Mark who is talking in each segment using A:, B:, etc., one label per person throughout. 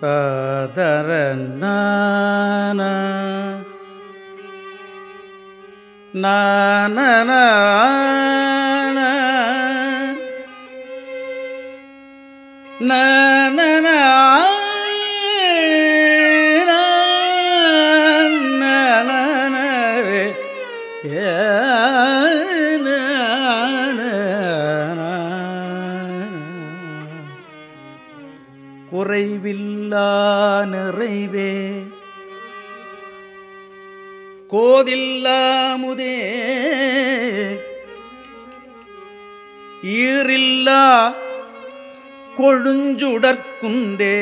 A: ததர நான நான குறைவில்லா நிறைவே. கோதில்லாமுதே ஈரில்லா கொழுஞ்சுடற்குண்டே.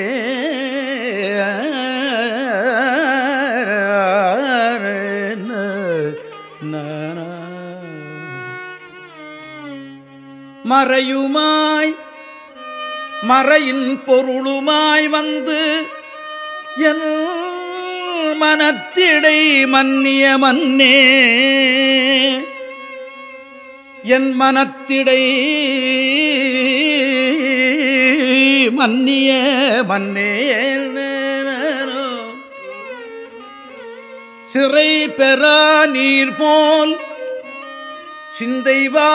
A: மறையுமாய் மறையின் பொருளுமாய் வந்து என் மனத்திடை மன்னிய மன்னே. என் மனத்திடை மன்னிய மன்னே. சிறை பெறா நீர் போல் சிந்தைவா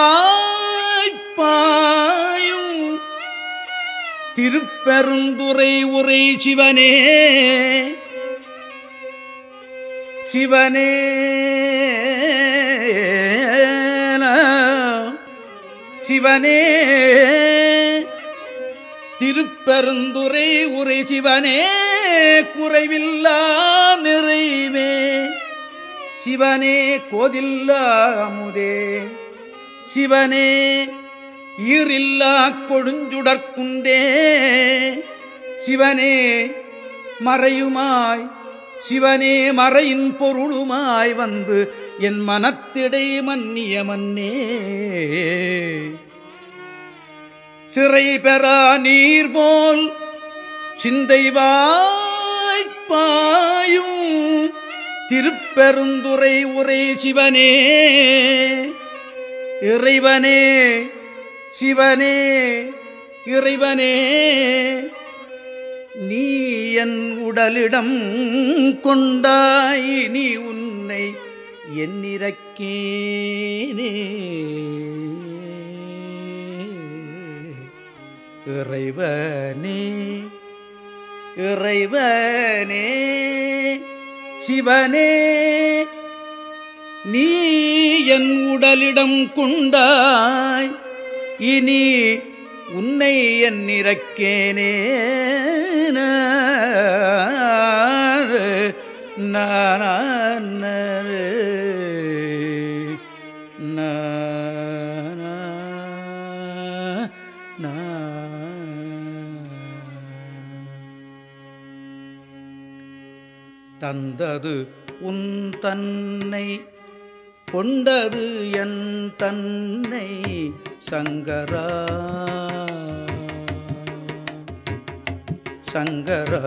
A: திருப்பெருந்துரை உரை சிவனே. சிவனே. சிவனே. திருப்பெருந்துரை உரை சிவனே. குறைவில்லா நிறைவே. சிவனே கோதில்லா அமுதே. சிவனே. ஈரில்லா கொடுஞ்சுடற்குண்டே சிவனே மறையுமாய். சிவனே மறையின் பொருளுமாய் வந்து என் மனத்திடை மன்னிய மன்னே. சிறை பெறா நீர் போல் சிந்தை வாய்ப்பாயும் திருப்பெருந்துரை உரை சிவனே. இறைவனே சிவனே இறைவனே நீ என் உடலிடம் கொண்டாய் நீ உன்னை என்னிறக்கேனே. இறைவனே இறைவனே சிவனே நீ என் உடலிடம் கொண்டாய் இனி உன்னை என் நிறக்கேனே இறக்கேனே தந்தது உன் தன்னை கொண்டது என் தன்னை சங்கரா. சங்கரா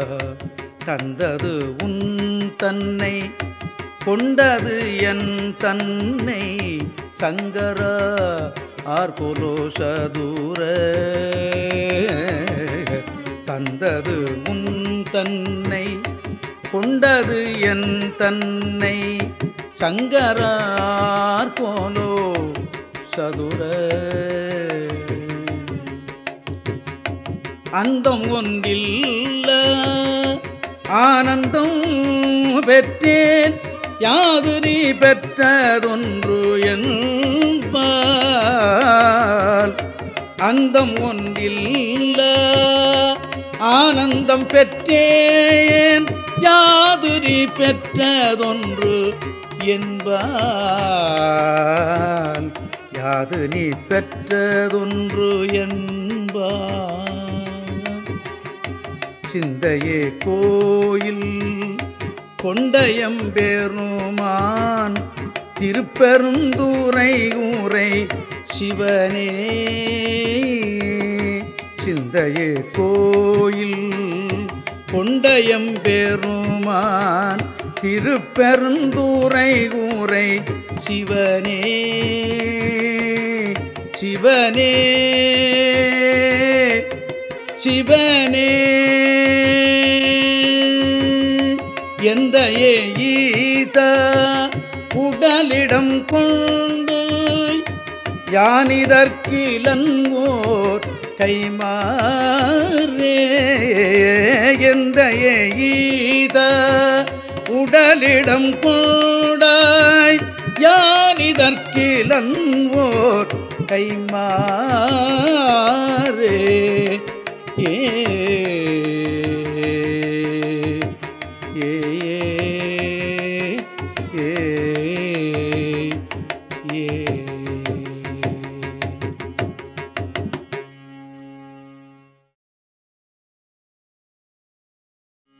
A: தந்தது உன் தன்னை கொண்டது என் தன்னை சங்கரா. ஆர்கொலோ சதூர தந்தது உன் தன்னை கொண்டது என் தன்னை சங்கரார் கோலோ சதுர. அந்தம் ஒன்றில்ல ஆனந்தம் பெற்றேன். யாது நீ பெற்றதொன்று என்பால் அந்தம் ஒன்றில்ல ஆனந்தம் பெற்றேன். யார் நீ பெற்றதொன்று என்பான். யாது நீ பெற்றதொன்று என்பான். சிந்தையே கோயில் கொண்டயம்பேருமான் திருப்பெருந்தூரை ஊரை சிவனே. சிந்தையே கோயில் கொண்டயம் பெருமான் திருப்பெருந்தூரை ஊரை சிவனே சிவனே சிவனே. எந்த ஈத உடலிடம் கொண்டு யானிதற்கிலங்கோர் கைமாறே. சிந்தையே ஈத உடலிடம் கூடாய். யானிதற்கிலன் ஓர் கைமாறே ஏ ஏ ஏ.